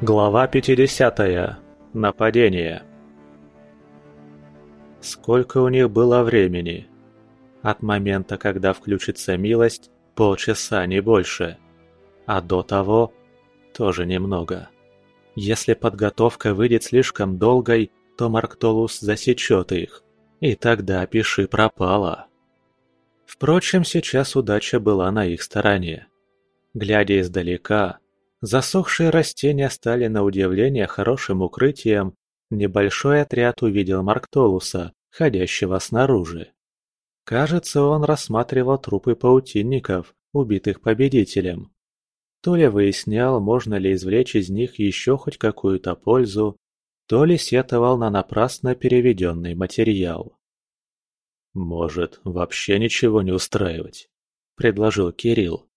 Глава 50. Нападение. Сколько у них было времени? От момента, когда включится милость, полчаса, не больше. А до того тоже немного. Если подготовка выйдет слишком долгой, то Марктолус засечет их, и тогда пиши пропало. Впрочем, сейчас удача была на их стороне. Глядя издалека, Засохшие растения стали на удивление хорошим укрытием. Небольшой отряд увидел Марктолуса, ходящего снаружи. Кажется, он рассматривал трупы паутинников, убитых победителем. То ли выяснял, можно ли извлечь из них еще хоть какую-то пользу, то ли сетовал на напрасно переведенный материал. «Может, вообще ничего не устраивать?» – предложил Кирилл.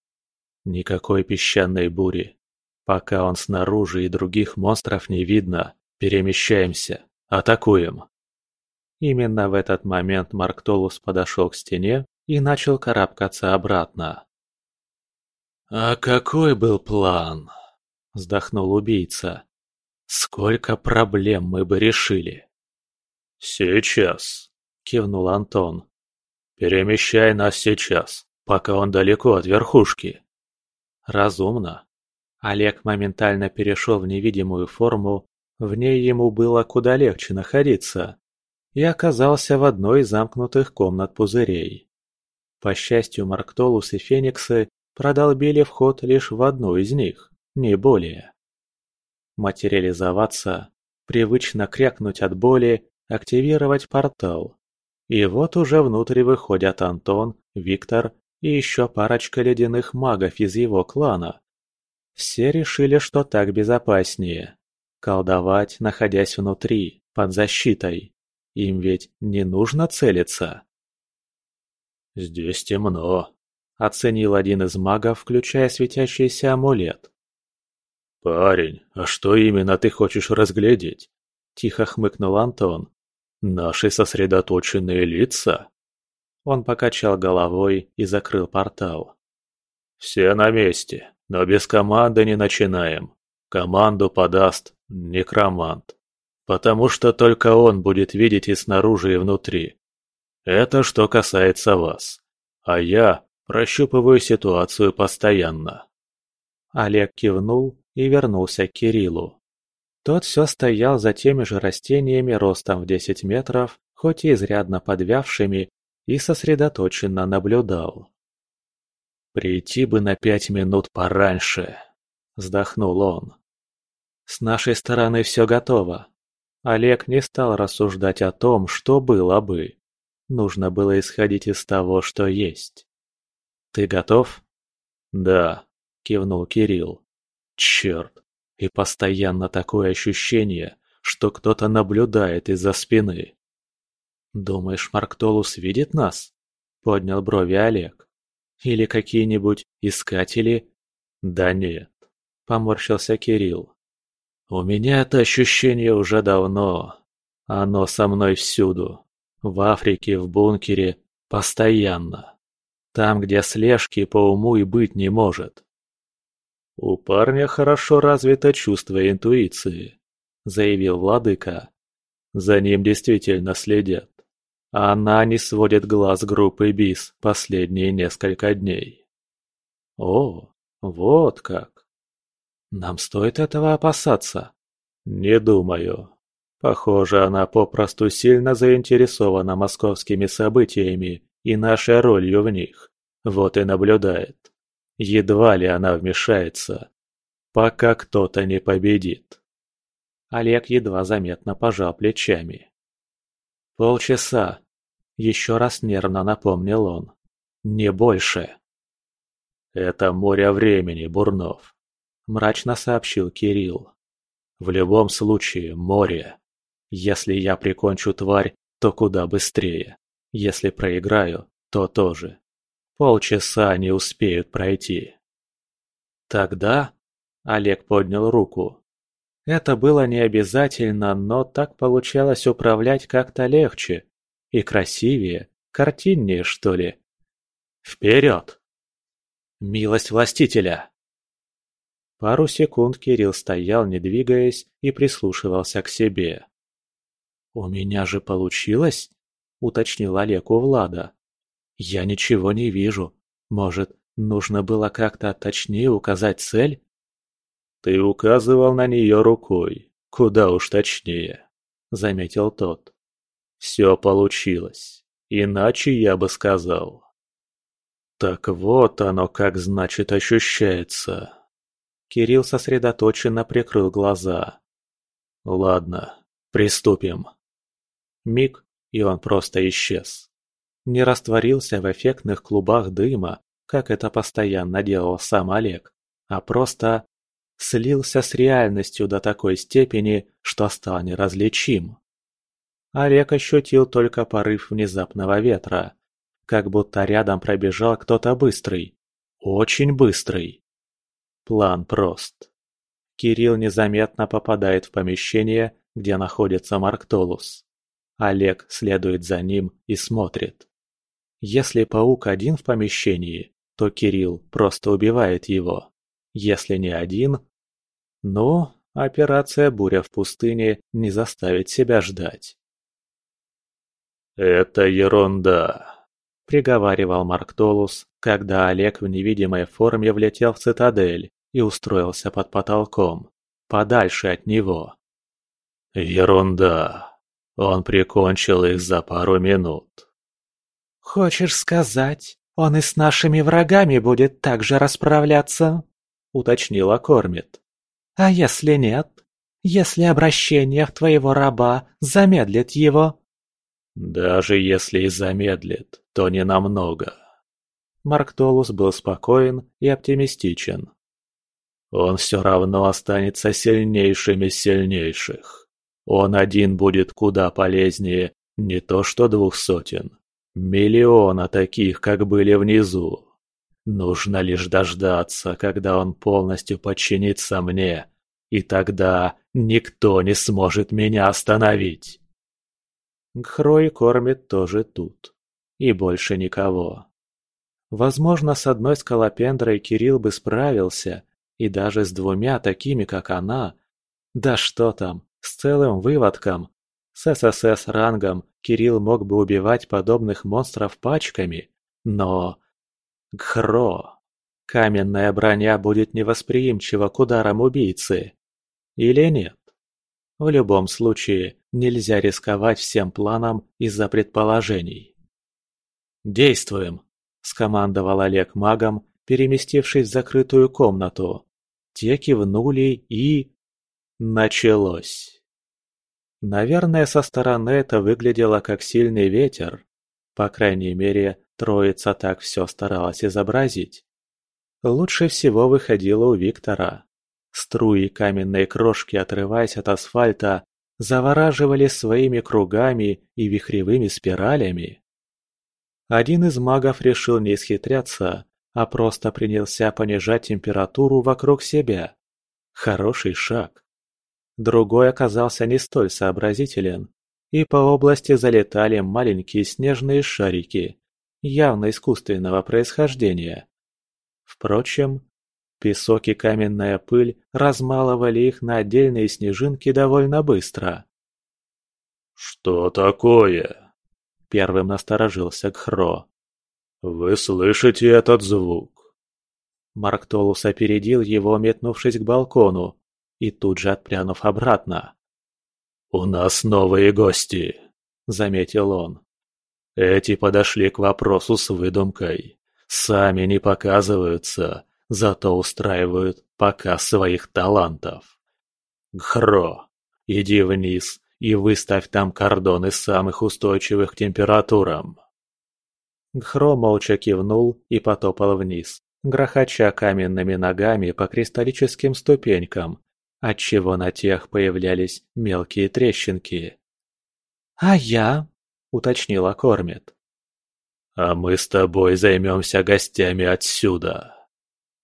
«Никакой песчаной бури, Пока он снаружи и других монстров не видно, перемещаемся, атакуем. Именно в этот момент Марк Толус подошел к стене и начал карабкаться обратно. «А какой был план?» – вздохнул убийца. «Сколько проблем мы бы решили!» «Сейчас!» – кивнул Антон. «Перемещай нас сейчас, пока он далеко от верхушки». «Разумно. Олег моментально перешел в невидимую форму, в ней ему было куда легче находиться, и оказался в одной из замкнутых комнат пузырей. По счастью, Марктолус и Фениксы продолбили вход лишь в одну из них, не более. Материализоваться, привычно крякнуть от боли, активировать портал. И вот уже внутрь выходят Антон, Виктор и еще парочка ледяных магов из его клана, все решили, что так безопаснее. Колдовать, находясь внутри, под защитой. Им ведь не нужно целиться. «Здесь темно», — оценил один из магов, включая светящийся амулет. «Парень, а что именно ты хочешь разглядеть?» — тихо хмыкнул Антон. «Наши сосредоточенные лица?» Он покачал головой и закрыл портал. «Все на месте. Но без команды не начинаем. Команду подаст некромант. Потому что только он будет видеть и снаружи, и внутри. Это что касается вас. А я прощупываю ситуацию постоянно. Олег кивнул и вернулся к Кириллу. Тот все стоял за теми же растениями ростом в 10 метров, хоть и изрядно подвявшими, и сосредоточенно наблюдал. «Прийти бы на пять минут пораньше», — вздохнул он. «С нашей стороны все готово». Олег не стал рассуждать о том, что было бы. Нужно было исходить из того, что есть. «Ты готов?» «Да», — кивнул Кирилл. «Черт, и постоянно такое ощущение, что кто-то наблюдает из-за спины». «Думаешь, Марктолус видит нас?» — поднял брови Олег. Или какие-нибудь искатели? Да нет, поморщился Кирилл. У меня это ощущение уже давно. Оно со мной всюду. В Африке, в бункере, постоянно. Там, где слежки по уму и быть не может. «У парня хорошо развито чувство интуиции», — заявил владыка. «За ним действительно следят. Она не сводит глаз группы БИС последние несколько дней. О, вот как. Нам стоит этого опасаться? Не думаю. Похоже, она попросту сильно заинтересована московскими событиями и нашей ролью в них. Вот и наблюдает. Едва ли она вмешается, пока кто-то не победит. Олег едва заметно пожал плечами. «Полчаса», — еще раз нервно напомнил он. «Не больше». «Это море времени, Бурнов», — мрачно сообщил Кирилл. «В любом случае, море. Если я прикончу тварь, то куда быстрее. Если проиграю, то тоже. Полчаса не успеют пройти». «Тогда...» — Олег поднял руку. Это было не обязательно, но так получалось управлять как-то легче. И красивее, картиннее, что ли. Вперед! Милость властителя! Пару секунд Кирилл стоял, не двигаясь, и прислушивался к себе. «У меня же получилось?» – уточнил Олег у Влада. «Я ничего не вижу. Может, нужно было как-то точнее указать цель?» «Ты указывал на нее рукой. Куда уж точнее», – заметил тот. «Все получилось. Иначе я бы сказал». «Так вот оно как значит ощущается». Кирилл сосредоточенно прикрыл глаза. «Ладно, приступим». Миг, и он просто исчез. Не растворился в эффектных клубах дыма, как это постоянно делал сам Олег, а просто слился с реальностью до такой степени, что стал неразличим. Олег ощутил только порыв внезапного ветра, как будто рядом пробежал кто-то быстрый. Очень быстрый. План прост. Кирилл незаметно попадает в помещение, где находится Марктолус. Олег следует за ним и смотрит. Если паук один в помещении, то Кирилл просто убивает его. Если не один... Ну, операция «Буря в пустыне» не заставит себя ждать. «Это ерунда», приговаривал Марк Толус, когда Олег в невидимой форме влетел в цитадель и устроился под потолком, подальше от него. «Ерунда. Он прикончил их за пару минут». «Хочешь сказать, он и с нашими врагами будет так же расправляться?» — уточнила Кормит. «А если нет? Если обращение в твоего раба замедлит его?» «Даже если и замедлит, то не намного». Марк Толус был спокоен и оптимистичен. «Он все равно останется сильнейшим из сильнейших. Он один будет куда полезнее не то что двух сотен, миллиона таких, как были внизу. Нужно лишь дождаться, когда он полностью подчинится мне, и тогда никто не сможет меня остановить». Гхрой кормит тоже тут. И больше никого. Возможно, с одной скалопендрой Кирилл бы справился, и даже с двумя такими, как она. Да что там, с целым выводком. С ССС рангом Кирилл мог бы убивать подобных монстров пачками, но... Гхро. Каменная броня будет невосприимчива к ударам убийцы. Или нет? В любом случае, нельзя рисковать всем планом из-за предположений. «Действуем!» – скомандовал Олег магом, переместившись в закрытую комнату. Те кивнули и... Началось. Наверное, со стороны это выглядело как сильный ветер. По крайней мере, троица так все старалась изобразить. Лучше всего выходило у Виктора. Струи каменной крошки, отрываясь от асфальта, завораживали своими кругами и вихревыми спиралями. Один из магов решил не исхитряться, а просто принялся понижать температуру вокруг себя. Хороший шаг. Другой оказался не столь сообразителен, и по области залетали маленькие снежные шарики, явно искусственного происхождения. Впрочем, Песок и каменная пыль размалывали их на отдельные снежинки довольно быстро. «Что такое?» Первым насторожился Кхро. «Вы слышите этот звук?» Марк Толус опередил его, метнувшись к балкону, и тут же отпрянув обратно. «У нас новые гости», — заметил он. «Эти подошли к вопросу с выдумкой. Сами не показываются, зато устраивают показ своих талантов. Гхро, иди вниз и выставь там кордоны самых устойчивых к температурам. Гхро молча кивнул и потопал вниз, грохоча каменными ногами по кристаллическим ступенькам, отчего на тех появлялись мелкие трещинки. «А я?» — уточнила Кормит. «А мы с тобой займемся гостями отсюда»,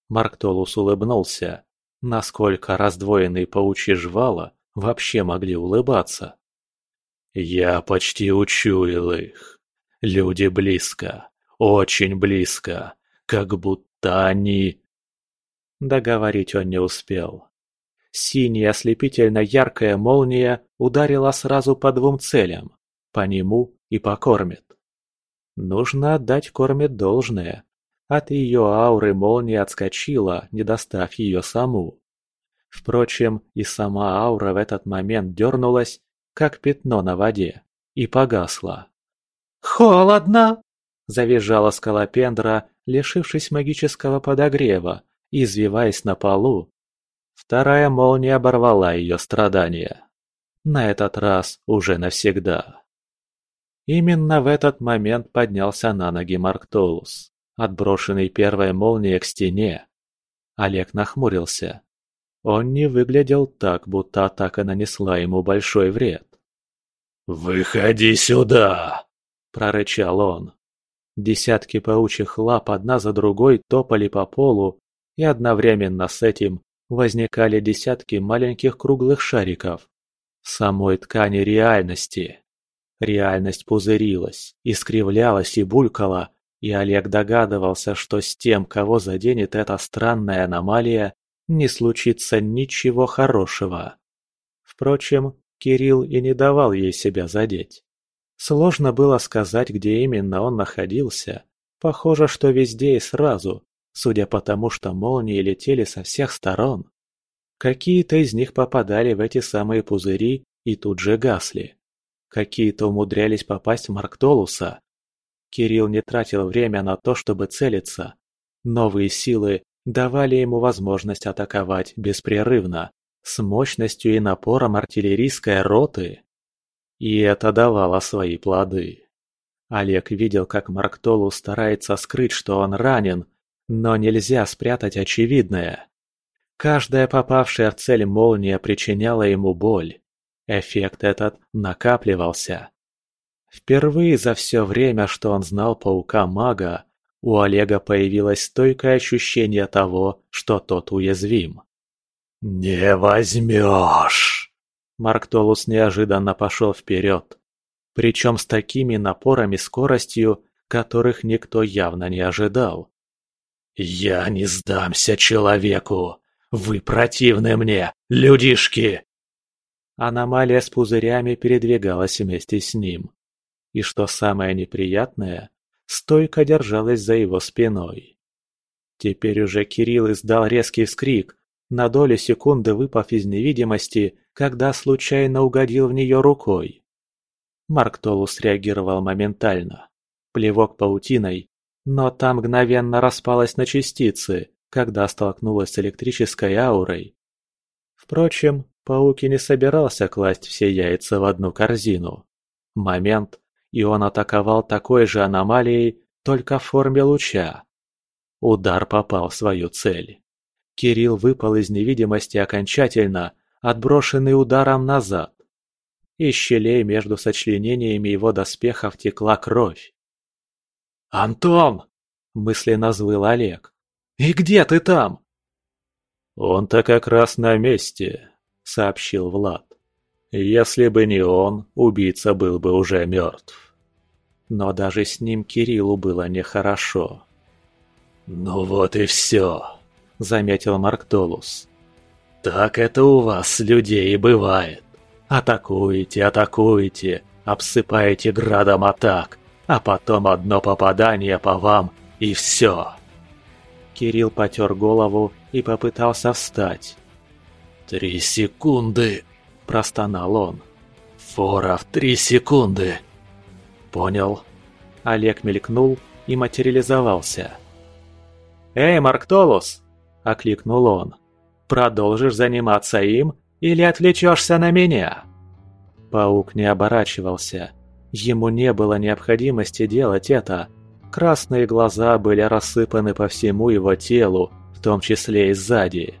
Марктолус улыбнулся. Насколько раздвоенные паучьи жвала вообще могли улыбаться? «Я почти учуял их. Люди близко, очень близко, как будто они...» Договорить он не успел. Синяя ослепительно яркая молния ударила сразу по двум целям – по нему и по Кормит. Нужно отдать Кормит должное. От ее ауры молния отскочила, не достав ее саму. Впрочем, и сама аура в этот момент дернулась, как пятно на воде, и погасла. «Холодно!» – завизжала скалопендра, лишившись магического подогрева, извиваясь на полу. Вторая молния оборвала ее страдания. На этот раз уже навсегда. Именно в этот момент поднялся на ноги Марктолус, отброшенный первой молнией к стене. Олег нахмурился. Он не выглядел так, будто атака нанесла ему большой вред. «Выходи сюда!» – прорычал он. Десятки паучьих лап одна за другой топали по полу, и одновременно с этим возникали десятки маленьких круглых шариков. Самой ткани реальности. Реальность пузырилась, искривлялась и булькала, и Олег догадывался, что с тем, кого заденет эта странная аномалия, не случится ничего хорошего. Впрочем, Кирилл и не давал ей себя задеть. Сложно было сказать, где именно он находился. Похоже, что везде и сразу, судя по тому, что молнии летели со всех сторон. Какие-то из них попадали в эти самые пузыри и тут же гасли. Какие-то умудрялись попасть в Марктолуса. Кирилл не тратил время на то, чтобы целиться. Новые силы давали ему возможность атаковать беспрерывно, с мощностью и напором артиллерийской роты. И это давало свои плоды. Олег видел, как Марктолу старается скрыть, что он ранен, но нельзя спрятать очевидное. Каждая попавшая в цель молния причиняла ему боль. Эффект этот накапливался. Впервые за все время, что он знал паука-мага, у Олега появилось стойкое ощущение того, что тот уязвим. «Не возьмешь!» Марктолус неожиданно пошел вперед. Причем с такими напорами скоростью, которых никто явно не ожидал. «Я не сдамся человеку! Вы противны мне, людишки!» Аномалия с пузырями передвигалась вместе с ним. И что самое неприятное, стойко держалась за его спиной. Теперь уже Кирилл издал резкий вскрик, на долю секунды выпав из невидимости, когда случайно угодил в нее рукой. Марк Толус реагировал моментально. Плевок паутиной, но там мгновенно распалась на частицы, когда столкнулась с электрической аурой. Впрочем, паук и не собирался класть все яйца в одну корзину. Момент, и он атаковал такой же аномалией, только в форме луча. Удар попал в свою цель. Кирилл выпал из невидимости окончательно, отброшенный ударом назад. Из щелей между сочленениями его доспехов текла кровь. «Антон!» – мысленно взвыл Олег. «И где ты там?» «Он-то как раз на месте», – сообщил Влад. Если бы не он, убийца был бы уже мертв. Но даже с ним Кириллу было нехорошо. «Ну вот и все», — заметил Марктолус. «Так это у вас, людей, бывает. Атакуете, атакуете, обсыпаете градом атак, а потом одно попадание по вам, и все». Кирилл потер голову и попытался встать. «Три секунды!» – простонал он. «Фора в три секунды!» «Понял». Олег мелькнул и материализовался. «Эй, Марктолус!» – окликнул он. «Продолжишь заниматься им или отвлечешься на меня?» Паук не оборачивался. Ему не было необходимости делать это. Красные глаза были рассыпаны по всему его телу, в том числе и сзади.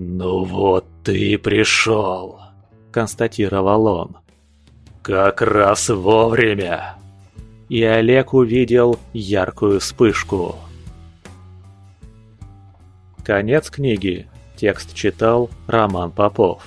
«Ну вот ты и пришел», – констатировал он. «Как раз вовремя!» И Олег увидел яркую вспышку. Конец книги. Текст читал Роман Попов.